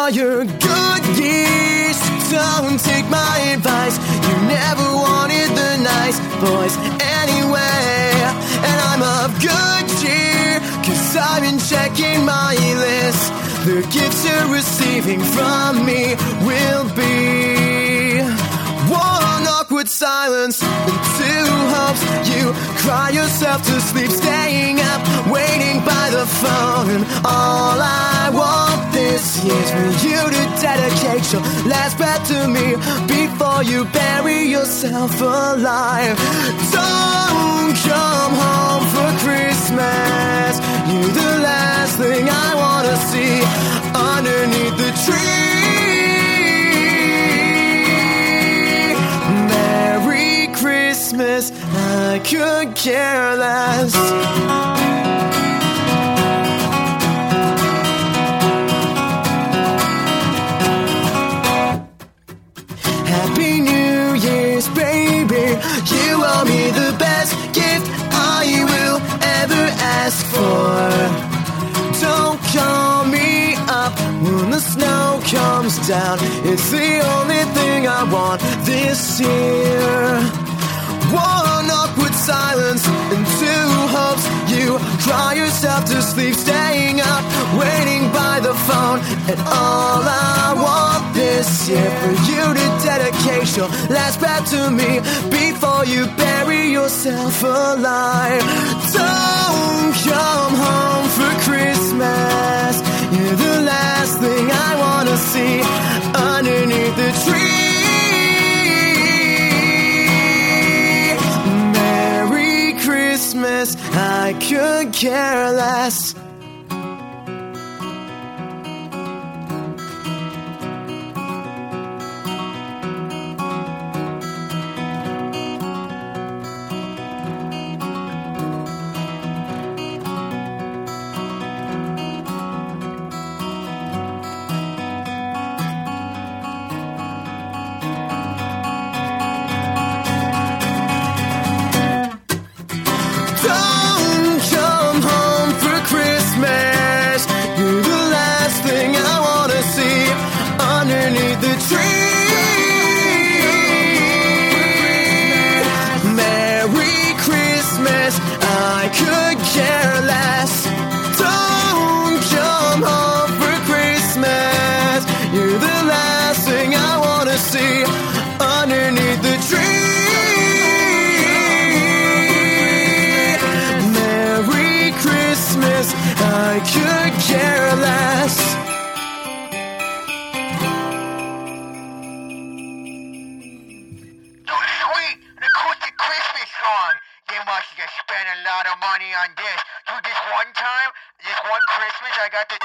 all your good years. Don't take my advice. You never wanted the nice boys anyway. And I'm of good cheer, cause I've been checking my list. The gifts you're receiving from me will be one awkward silence and two hopes. You cry yourself to sleep, staying up, waiting by the phone. And all I this year's for you to dedicate your last breath to me before you bury yourself alive. Don't come home for Christmas. You're the last thing I wanna see underneath the tree. Merry Christmas, I could care less. Comes down. It's the only thing I want this year. One awkward silence and two hopes. You cry yourself to sleep, staying up, waiting by the phone. And all I want this year for you to dedicate your last breath to me before you bury yourself alive. Don't come home for Christmas. Could care less. The tree. Spent a lot of money on this. Dude, this one time, this one Christmas, I got the